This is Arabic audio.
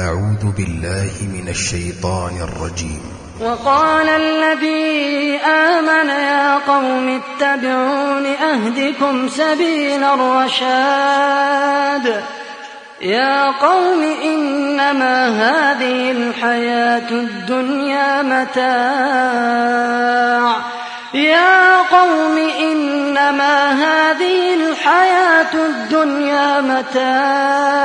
أعوذ بالله من الشيطان الرجيم. وقال الذي آمن يا قوم اتبعون أهدكم سبيل الرشاد. يا قوم إنما هذه الحياة الدنيا متاع. يا قوم إنما هذه الحياة الدنيا متاع.